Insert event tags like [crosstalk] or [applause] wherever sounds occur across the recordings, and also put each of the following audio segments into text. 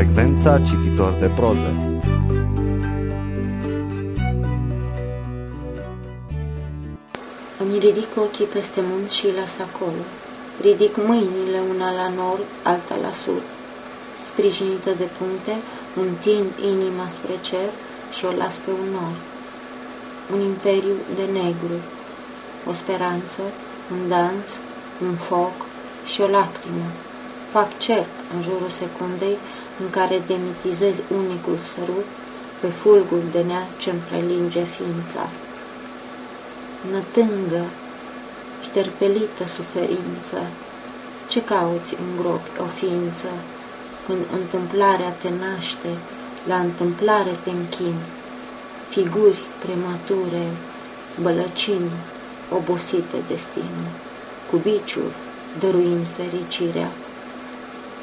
Frecvența cititor de proză Îmi ridic ochii peste munți și îi las acolo. Ridic mâinile una la nord, alta la sud. Sprijinită de puncte, întind inima spre cer și o las pe un nord. Un imperiu de negru, o speranță, un dans, un foc și o lacrimă. Fac cerc în jurul secundei în care demitizez unicul sărut pe fulgul de nea ce-mi prelinge ființa. Nătângă, șterpelită suferință, ce cauți în gropi o ființă, când întâmplarea te naște, la întâmplare te închin, figuri premature, bălăcini, obosite destinul, cu biciuri, dăruind fericirea,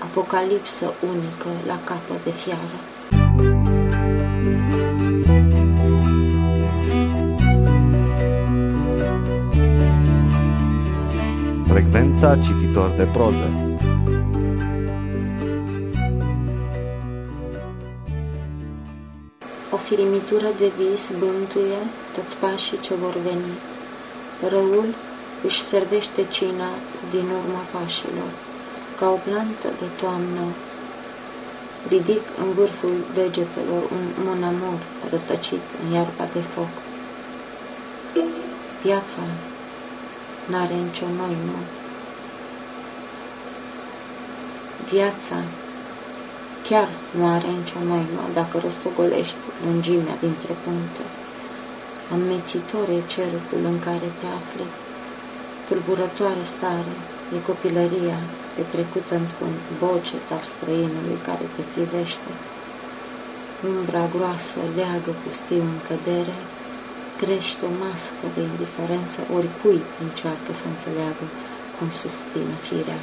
apocalipsă unică la capă de fiară. Frecvența cititor de proză O firimitură de vis bântuie toți pașii ce vor veni. Răul își servește cina din urma pașilor, ca o plantă de toamnă. Ridic în vârful degetelor un monamor rătăcit în iarba de foc. Viața n-are nicio noimă. Viața chiar nu are nicio noimă dacă rostogolești lungimea dintre puncte. Amețitor e cercul în care te afli, tulburătoare stare e copilăria petrecută într-un bocet al străinului care te privește. Umbra groasă leagă pustiu în cădere, crește o mască de indiferență oricui încearcă să înțeleagă cum suspină firea.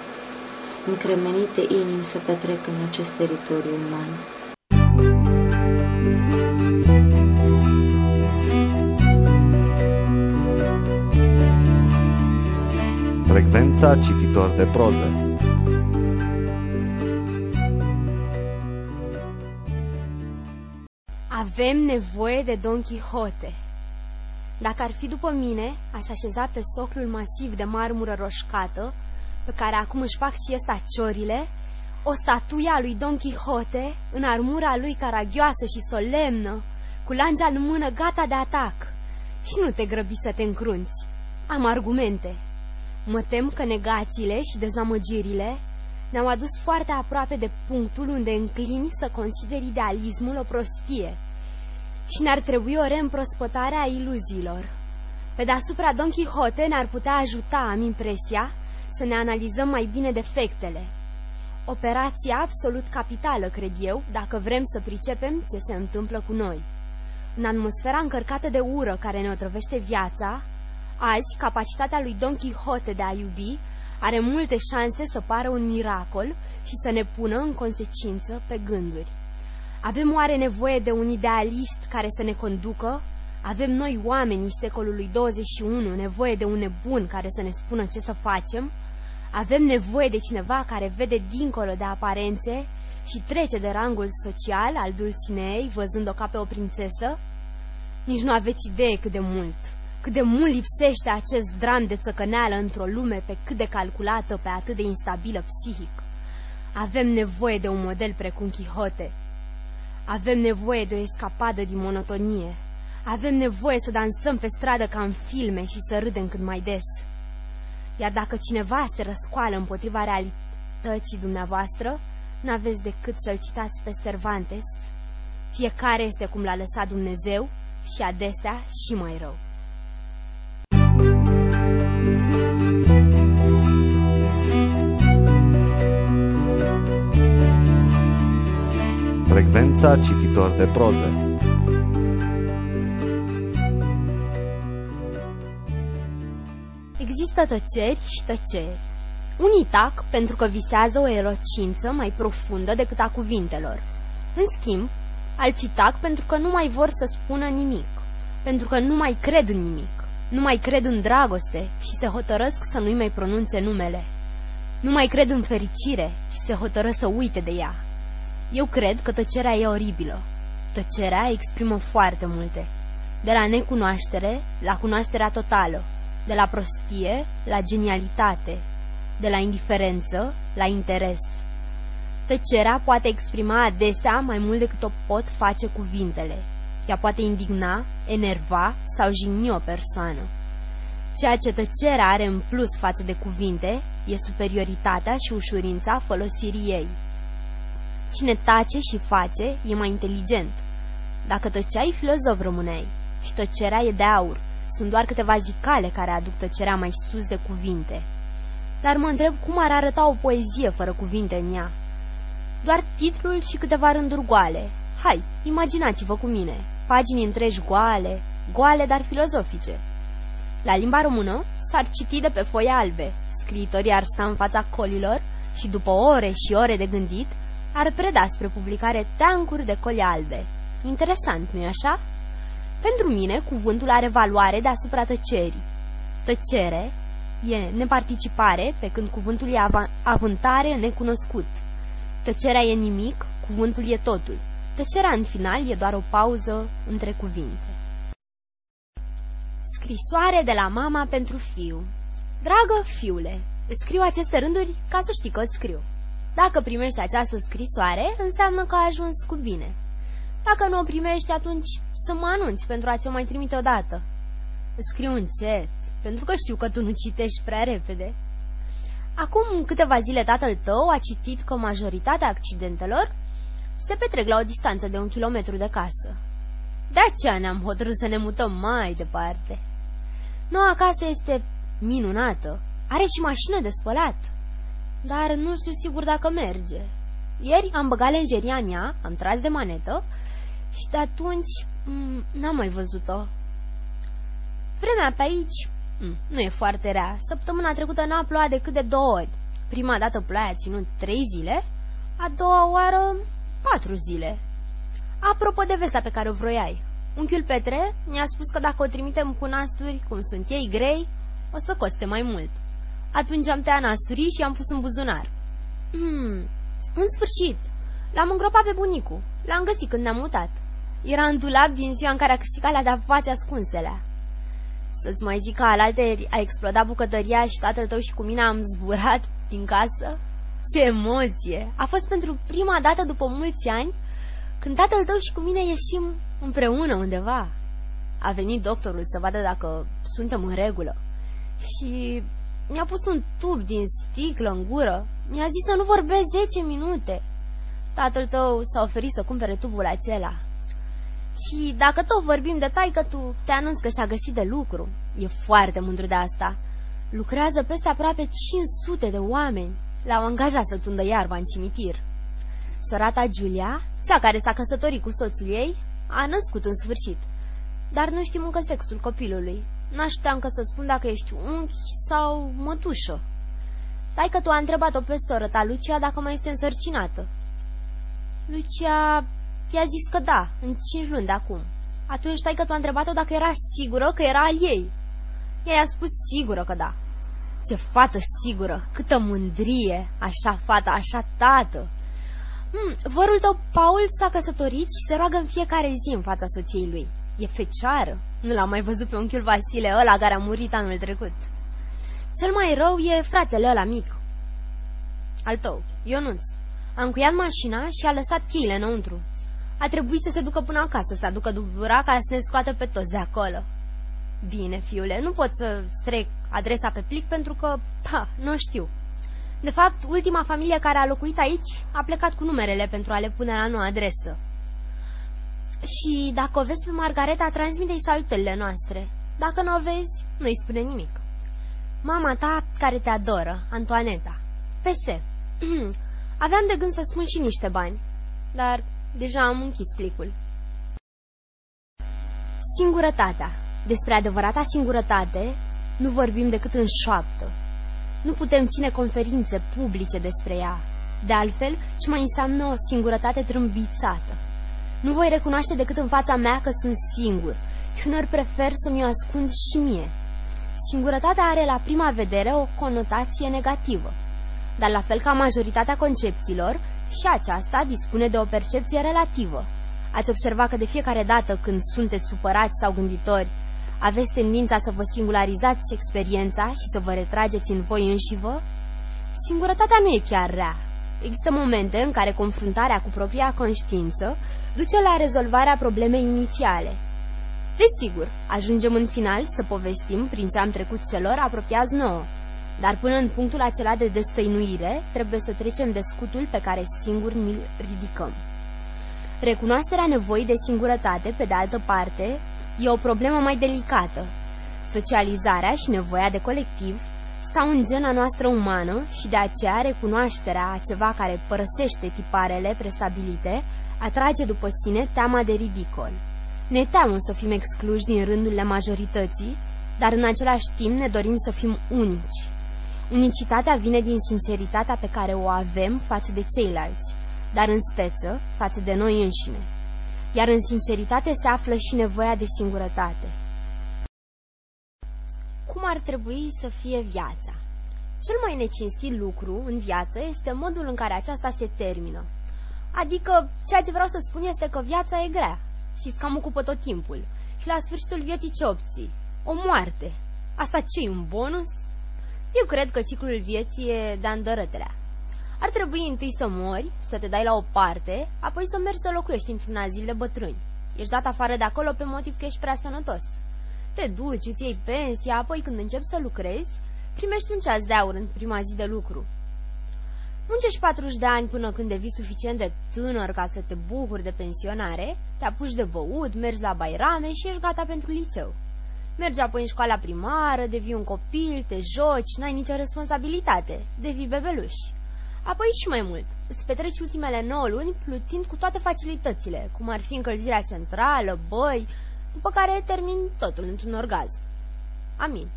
Încremenite inimi se petrec în acest teritoriu uman. Frecvența cititor de proză Avem nevoie de Don Quixote. Dacă ar fi după mine, aș așeza pe soclul masiv de marmură roșcată, pe care acum își fac siesta ciorile, o statuie a lui Don Quixote, în armura lui caragioasă și solemnă, cu langea în mână gata de atac. Și nu te grăbi să te încrunți. Am argumente. Mă tem că negațiile și dezamăgirile ne-au adus foarte aproape de punctul unde înclini să consideri idealismul o prostie și ne-ar trebui o reîmprospătare a iluziilor. Pe deasupra Don Quixote ne-ar putea ajuta, am impresia, să ne analizăm mai bine defectele. Operația absolut capitală, cred eu, dacă vrem să pricepem ce se întâmplă cu noi. În atmosfera încărcată de ură care ne otrăvește viața, azi capacitatea lui Don Quixote de a iubi are multe șanse să pară un miracol și să ne pună în consecință pe gânduri. Avem oare nevoie de un idealist care să ne conducă? Avem noi, oamenii secolului 21, nevoie de un nebun care să ne spună ce să facem? Avem nevoie de cineva care vede dincolo de aparențe și trece de rangul social al Dulcinei, văzând-o ca pe o prințesă? Nici nu aveți idee cât de mult, cât de mult lipsește acest dram de țăcăneală într-o lume pe cât de calculată, pe atât de instabilă psihic. Avem nevoie de un model precum Quixote. Avem nevoie de o escapadă din monotonie. Avem nevoie să dansăm pe stradă ca în filme și să râdem cât mai des. Iar dacă cineva se răscoală împotriva realității dumneavoastră, n-aveți decât să-l citați pe Cervantes. Fiecare este cum l-a lăsat Dumnezeu și adesea și mai rău. Frecvența cititor de proză Există tăceri și tăceri. Unii tac pentru că visează o elocință mai profundă decât a cuvintelor. În schimb, alții tac pentru că nu mai vor să spună nimic, pentru că nu mai cred în nimic, nu mai cred în dragoste și se hotărăsc să nu-i mai pronunțe numele. Nu mai cred în fericire și se hotără să uite de ea. Eu cred că tăcerea e oribilă. Tăcerea exprimă foarte multe. De la necunoaștere la cunoașterea totală. De la prostie la genialitate. De la indiferență la interes. Tăcerea poate exprima adesea mai mult decât o pot face cuvintele. Ea poate indigna, enerva sau jigni o persoană. Ceea ce tăcerea are în plus față de cuvinte e superioritatea și ușurința folosirii ei. Cine tace și face e mai inteligent. Dacă tăceai, filozof rămâneai. Și tăcerea e de aur. Sunt doar câteva zicale care aduc tăcerea mai sus de cuvinte. Dar mă întreb cum ar arăta o poezie fără cuvinte în ea. Doar titlul și câteva rânduri goale. Hai, imaginați-vă cu mine. Pagini întregi goale, goale, dar filozofice. La limba română s-ar citi de pe foi albe. Scriitorii ar sta în fața colilor și după ore și ore de gândit, ar preda spre publicare teancuri de coli albe. Interesant, nu-i așa? Pentru mine, cuvântul are valoare deasupra tăcerii. Tăcere e neparticipare, pe când cuvântul e av avântare necunoscut. Tăcerea e nimic, cuvântul e totul. Tăcerea în final e doar o pauză între cuvinte. Scrisoare de la mama pentru fiu Dragă fiule, scriu aceste rânduri ca să știi că îți scriu. Dacă primești această scrisoare, înseamnă că a ajuns cu bine. Dacă nu o primești, atunci să mă anunți pentru a ți-o mai trimite odată. Scriu încet, pentru că știu că tu nu citești prea repede. Acum câteva zile tatăl tău a citit că majoritatea accidentelor se petrec la o distanță de un kilometru de casă. De aceea ne-am hotărât să ne mutăm mai departe. Noua casă este minunată, are și mașină de spălat, dar nu știu sigur dacă merge. Ieri am băgat lenjeria în ea, am tras de manetă și de atunci mm, n-am mai văzut-o. Vremea pe aici mm, nu e foarte rea. Săptămâna trecută n-a plouat decât de două ori. Prima dată ploaia a ținut trei zile, a doua oară patru zile. Apropo de vesta pe care o vroiai, unchiul Petre mi-a spus că dacă o trimitem cu nasturi, cum sunt ei grei, o să coste mai mult. Atunci am tăiat nasturii și am pus în buzunar. Hmm, în sfârșit, l-am îngropat pe bunicu. L-am găsit când ne-am mutat. Era în dulap din ziua în care a câștigat la de fațe ascunselea. Să-ți mai zic că alalteri a explodat bucătăria și tatăl tău și cu mine am zburat din casă? Ce emoție! A fost pentru prima dată după mulți ani când tatăl tău și cu mine ieșim împreună undeva. A venit doctorul să vadă dacă suntem în regulă și mi-a pus un tub din sticlă în gură. Mi-a zis să nu vorbesc 10 minute. Tatăl tău s-a oferit să cumpere tubul acela. Și dacă tot vorbim de taică, tu te anunți că și-a găsit de lucru. E foarte mândru de asta. Lucrează peste aproape 500 de oameni. L-au angajat să tundă iarba în cimitir. Sărata Giulia, cea care s-a căsătorit cu soțul ei, a născut în sfârșit. Dar nu știm încă sexul copilului. N-aș putea încă să spun dacă ești unchi sau mătușă. Tai că tu a întrebat-o pe soră ta, Lucia, dacă mai este însărcinată. Lucia i-a zis că da, în cinci luni de acum. Atunci tai că tu a întrebat-o dacă era sigură că era al ei. Ea i-a spus sigură că da. Ce fată sigură, câtă mândrie, așa fata, așa tată. Hmm, vărul tău, Paul, s-a căsătorit și se roagă în fiecare zi în fața soției lui. E fecioară. Nu l-am mai văzut pe unchiul Vasile, ăla care a murit anul trecut. Cel mai rău e fratele ăla mic. Al tău, Ionuț. A încuiat mașina și a lăsat cheile înăuntru. A trebuit să se ducă până acasă, să aducă dubura ca să ne scoată pe toți de acolo. Bine, fiule, nu pot să strec adresa pe plic pentru că, pa, nu știu. De fapt, ultima familie care a locuit aici a plecat cu numerele pentru a le pune la noua adresă. Și dacă o vezi pe Margareta, transmite-i salutările noastre. Dacă nu o vezi, nu-i spune nimic. Mama ta, care te adoră, Antoaneta. PS. [clears throat] Aveam de gând să spun și niște bani, dar deja am închis plicul. Singurătatea. Despre adevărata singurătate nu vorbim decât în șoaptă. Nu putem ține conferințe publice despre ea. De altfel, ce mai înseamnă o singurătate trâmbițată. Nu voi recunoaște decât în fața mea că sunt singur și unor prefer să mi-o ascund și mie. Singurătatea are la prima vedere o conotație negativă. dar la fel ca majoritatea concepțiilor, și aceasta dispune de o percepție relativă. Ați observat că de fiecare dată când sunteți supărați sau gânditori, aveți tendința să vă singularizați experiența și să vă retrageți în voi înși vă? Singurătatea nu e chiar rea. Există momente în care confruntarea cu propria conștiință duce la rezolvarea problemei inițiale. Desigur, ajungem în final să povestim prin ce am trecut celor apropiați nouă, dar până în punctul acela de destăinuire trebuie să trecem de scutul pe care singur ni ridicăm. Recunoașterea nevoii de singurătate, pe de altă parte, e o problemă mai delicată. Socializarea și nevoia de colectiv stau în gena noastră umană și de aceea recunoașterea a ceva care părăsește tiparele prestabilite atrage după sine teama de ridicol. Ne teamă să fim excluși din rândurile majorității, dar în același timp ne dorim să fim unici. Unicitatea vine din sinceritatea pe care o avem față de ceilalți, dar în speță față de noi înșine. Iar în sinceritate se află și nevoia de singurătate. Cum ar trebui să fie viața? Cel mai necinstit lucru în viață este modul în care aceasta se termină. Adică, ceea ce vreau să spun este că viața e grea și îți cam ocupă tot timpul. Și la sfârșitul vieții ce obții? O moarte. Asta ce un bonus? Eu cred că ciclul vieții e de andărătelea. Ar trebui întâi să mori, să te dai la o parte, apoi să mergi să locuiești într-un azil de bătrâni. Ești dat afară de acolo pe motiv că ești prea sănătos. Te duci, îți iei pensia, apoi când începi să lucrezi, primești un ceas de aur în prima zi de lucru. Muncești 40 de ani până când devii suficient de tânăr ca să te bucuri de pensionare, te apuci de băut, mergi la bairame și ești gata pentru liceu. Mergi apoi în școala primară, devii un copil, te joci, n-ai nicio responsabilitate, devii bebeluș. Apoi și mai mult, îți petreci ultimele 9 luni plutind cu toate facilitățile, cum ar fi încălzirea centrală, băi, după care termin totul într-un orgazm. Amin.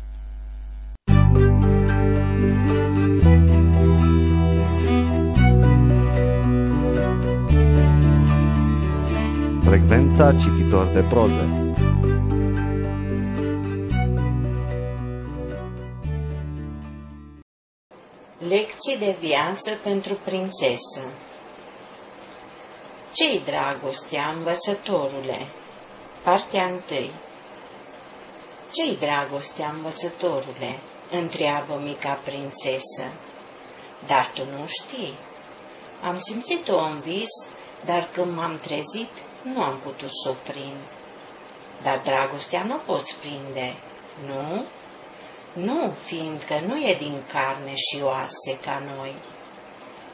Frecvența cititor de proză Lecții de viață pentru prințesă Ce-i dragostea, învățătorule? Partea întâi Ce-i dragostea, învățătorule? Întreabă mica prințesă. Dar tu nu știi. Am simțit-o în vis, dar când m-am trezit, nu am putut să o prind. Dar dragostea nu poți prinde, nu? Nu, fiindcă nu e din carne și oase ca noi,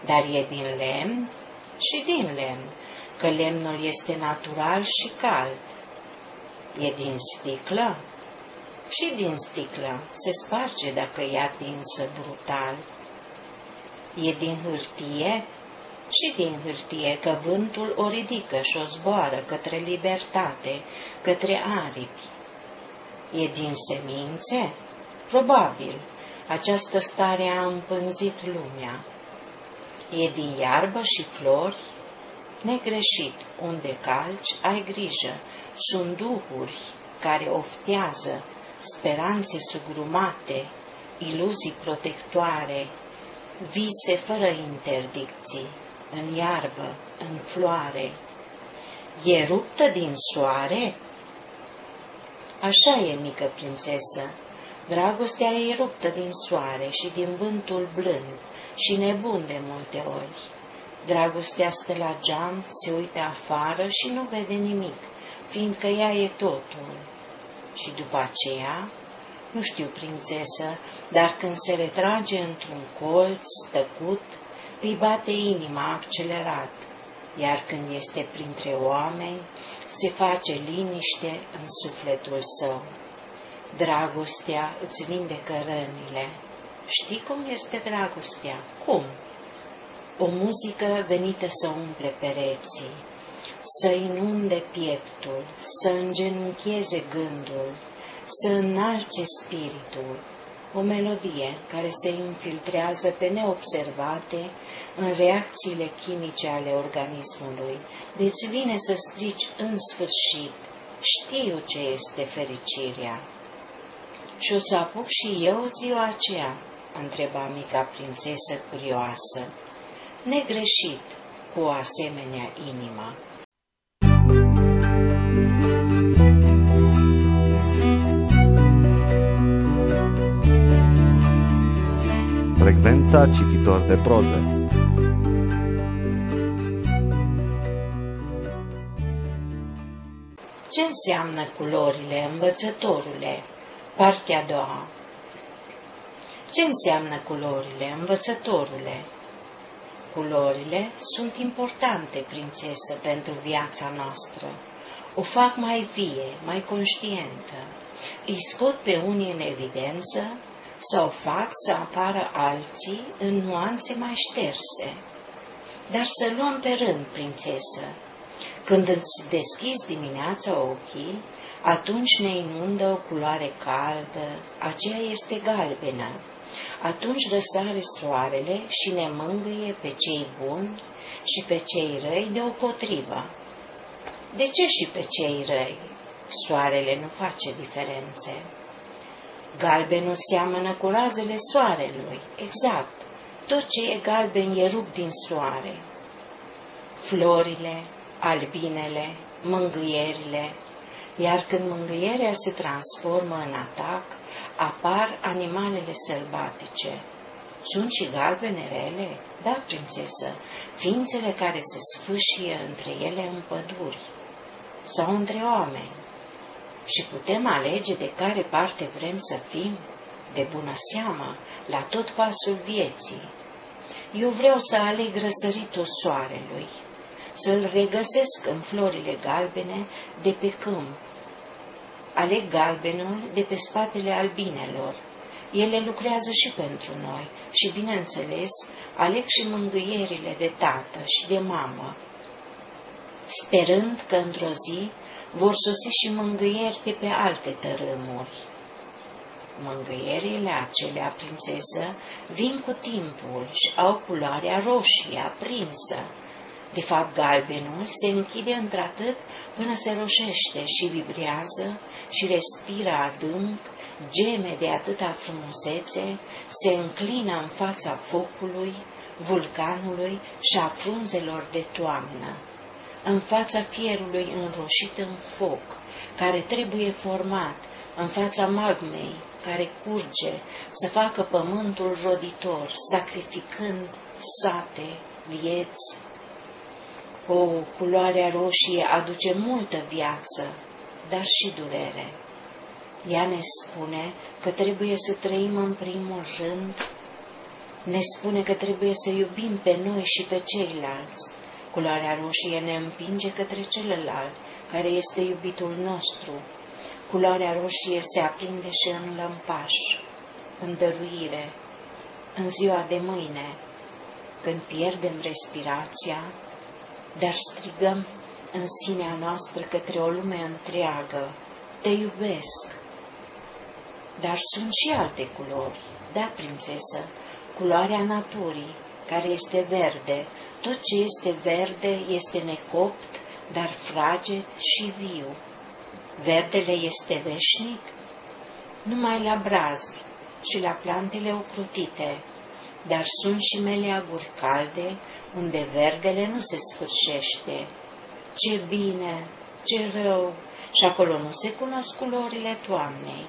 dar e din lemn și din lemn, că lemnul este natural și cald. E din sticlă și din sticlă se sparge dacă e atinsă brutal. E din hârtie și din hârtie că vântul o ridică și o zboară către libertate, către aripi. E din semințe? Probabil, această stare a împânzit lumea. E din iarbă și flori? Negreșit, unde calci, ai grijă, sunt duhuri care oftează, speranțe sugrumate, iluzii protectoare, vise fără interdicții, în iarbă, în floare. E ruptă din soare? Așa e, mică prințesă, dragostea e ruptă din soare și din vântul blând și nebun de multe ori. Dragostea stă la geam, se uită afară și nu vede nimic, fiindcă ea e totul. Și după aceea, nu știu, prințesă, dar când se retrage într-un colț tăcut, îi bate inima accelerat, iar când este printre oameni, se face liniște în sufletul său. Dragostea îți vindecă rănile. Știi cum este dragostea? Cum? O muzică venită să umple pereții, să inunde pieptul, să îngenuncheze gândul, să înalce spiritul, o melodie care se infiltrează pe neobservate în reacțiile chimice ale organismului, deci vine să strici în sfârșit, știu ce este fericirea. Și o să apuc și eu ziua aceea, întreba mica prințesă curioasă, negreșit cu o asemenea inimă. Frecvența cititor de proze Ce înseamnă culorile, învățătorule? Partea a doua. Ce înseamnă culorile, învățătorule? Culorile sunt importante, prințesă, pentru viața noastră. O fac mai vie, mai conștientă. Îi scot pe unii în evidență sau fac să apară alții în nuanțe mai șterse. Dar să luăm pe rând, prințesă. Când îți deschizi dimineața ochii, atunci ne inundă o culoare caldă, aceea este galbenă. Atunci răsare soarele și ne mângâie pe cei buni și pe cei răi deopotrivă. De ce și pe cei răi? Soarele nu face diferențe. Galbenul seamănă cu razele soarelui, exact. Tot ce e galben e rupt din soare. Florile, albinele, mângâierile, iar când mângâierea se transformă în atac, apar animalele sălbatice. Sunt și galbene rele? Da, prințesă, ființele care se sfâșie între ele în păduri sau între oameni. Și putem alege de care parte vrem să fim, de bună seamă, la tot pasul vieții. Eu vreau să aleg răsăritul soarelui, să-l regăsesc în florile galbene de pe câmp. Aleg galbenul de pe spatele albinelor. Ele lucrează și pentru noi și, bineînțeles, aleg și mângâierile de tată și de mamă, sperând că într-o zi vor sosi și mângâieri de pe alte tărâmuri. Mângâierile acelea, prințesă, vin cu timpul și au culoarea roșie aprinsă. De fapt, galbenul se închide într-atât până se roșește și vibrează și respiră adânc, geme de atâta frumusețe, se înclină în fața focului, vulcanului și a frunzelor de toamnă, în fața fierului înroșit în foc, care trebuie format, în fața magmei, care curge, să facă pământul roditor, sacrificând sate, vieți, o, culoarea roșie aduce multă viață, dar și durere. Ea ne spune că trebuie să trăim în primul rând, ne spune că trebuie să iubim pe noi și pe ceilalți. Culoarea roșie ne împinge către celălalt, care este iubitul nostru. Culoarea roșie se aprinde și în lămpaș, în dăruire, în ziua de mâine, când pierdem respirația, dar strigăm în sinea noastră către o lume întreagă, te iubesc. Dar sunt și alte culori, da, prințesă, culoarea naturii, care este verde. Tot ce este verde este necopt, dar fraged și viu. Verdele este veșnic? Numai la braz și la plantele ocrutite, dar sunt și meleaguri calde, unde verdele nu se sfârșește. Ce bine, ce rău, și acolo nu se cunosc culorile toamnei.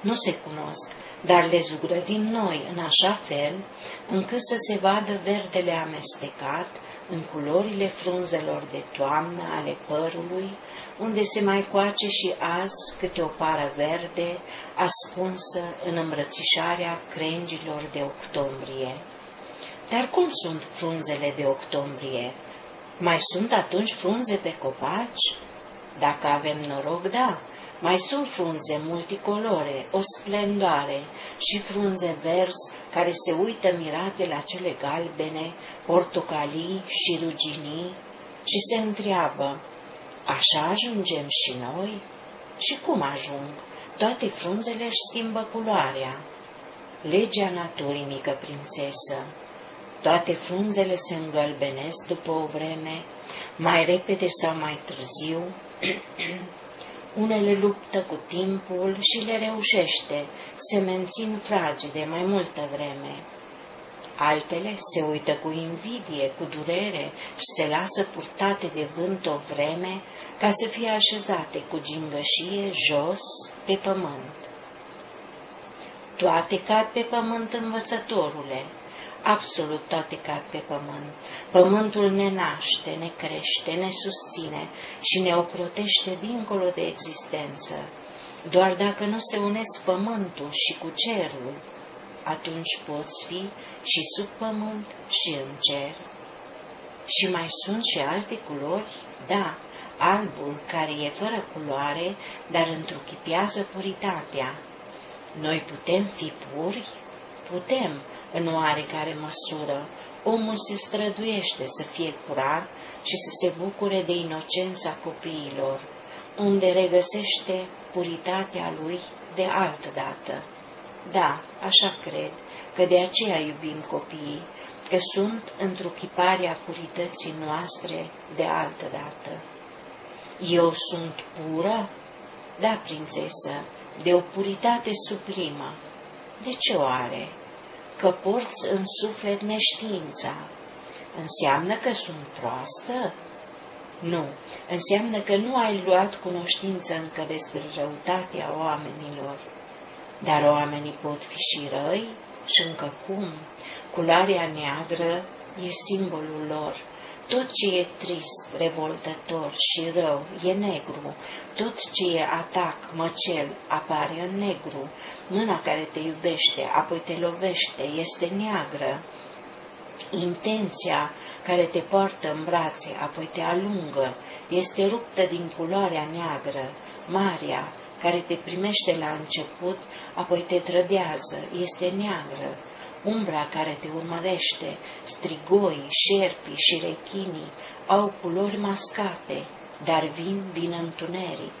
Nu se cunosc, dar le zugrăvim noi în așa fel încât să se vadă verdele amestecat în culorile frunzelor de toamnă ale părului, unde se mai coace și azi câte o pară verde ascunsă în îmbrățișarea crengilor de octombrie. Dar cum sunt frunzele de octombrie? Mai sunt atunci frunze pe copaci? Dacă avem noroc, da. Mai sunt frunze multicolore, o splendoare și frunze verzi care se uită mirate la cele galbene, portocalii și ruginii și se întreabă, așa ajungem și noi? Și cum ajung? Toate frunzele își schimbă culoarea. Legea naturii, mică prințesă, toate frunzele se îngălbenesc după o vreme, mai repede sau mai târziu. [clears throat] Unele luptă cu timpul și le reușește, se mențin fragede mai multă vreme. Altele se uită cu invidie, cu durere și se lasă purtate de vânt o vreme ca să fie așezate cu gingășie jos pe pământ. Toate cad pe pământ învățătorule, absolut toate cad pe pământ. Pământul ne naște, ne crește, ne susține și ne ocrotește dincolo de existență. Doar dacă nu se unesc pământul și cu cerul, atunci poți fi și sub pământ și în cer. Și mai sunt și alte culori? Da, albul, care e fără culoare, dar întruchipează puritatea. Noi putem fi puri? Putem, în oarecare măsură. Omul se străduiește să fie curat și să se bucure de inocența copiilor, unde regăsește puritatea lui de altă dată. Da, așa cred, că de aceea iubim copiii, că sunt întruchiparea purității noastre de altă dată. Eu sunt pură? Da, prințesă, de o puritate suplimă. De ce o are? Că porți în suflet neștiința. Înseamnă că sunt proastă? Nu, înseamnă că nu ai luat cunoștință încă despre răutatea oamenilor. Dar oamenii pot fi și răi și încă cum. Culoarea neagră e simbolul lor. Tot ce e trist, revoltător și rău e negru. Tot ce e atac, măcel, apare în negru. Mâna care te iubește, apoi te lovește, este neagră. Intenția care te poartă în brațe, apoi te alungă, este ruptă din culoarea neagră. Maria, care te primește la început, apoi te trădează, este neagră. Umbra care te urmărește, strigoi, șerpii și rechinii au culori mascate, dar vin din întuneric.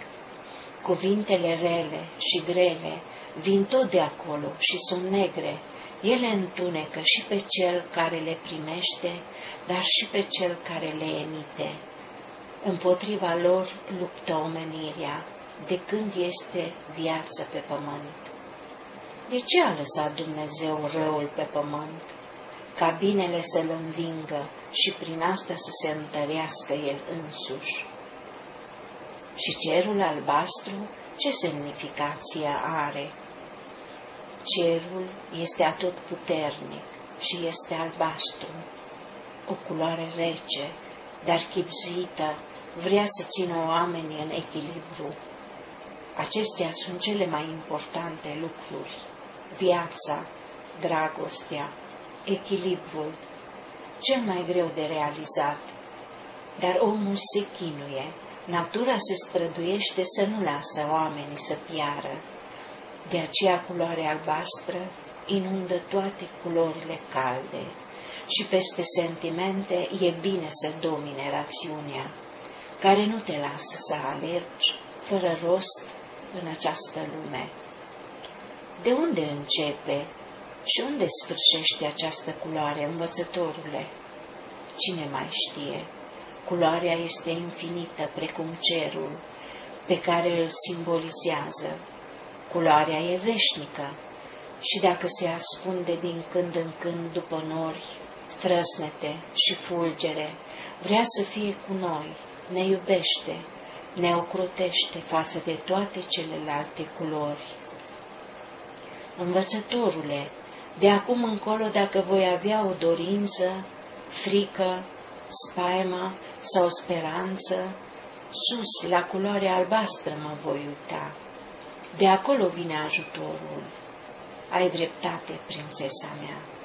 Cuvintele rele și grele vin tot de acolo și sunt negre. Ele întunecă și pe cel care le primește, dar și pe cel care le emite. Împotriva lor luptă omenirea, de când este viață pe pământ. De ce a lăsat Dumnezeu răul pe pământ? Ca binele să-l învingă și prin asta să se întărească el însuși. Și cerul albastru, ce semnificație are? Cerul este atot puternic și este albastru, o culoare rece, dar chipzuită, vrea să țină oamenii în echilibru. Acestea sunt cele mai importante lucruri viața, dragostea, echilibrul, cel mai greu de realizat. Dar omul se chinuie, natura se străduiește să nu lasă oamenii să piară. De aceea culoarea albastră inundă toate culorile calde și peste sentimente e bine să domine rațiunea, care nu te lasă să alergi fără rost în această lume. De unde începe și unde sfârșește această culoare, învățătorule? Cine mai știe? Culoarea este infinită, precum cerul, pe care îl simbolizează. Culoarea e veșnică și dacă se ascunde din când în când după nori, trăsnete și fulgere, vrea să fie cu noi, ne iubește, ne ocrotește față de toate celelalte culori. Învățătorule, de acum încolo, dacă voi avea o dorință, frică, spaimă sau speranță, sus, la culoarea albastră mă voi uita. De acolo vine ajutorul. Ai dreptate, prințesa mea.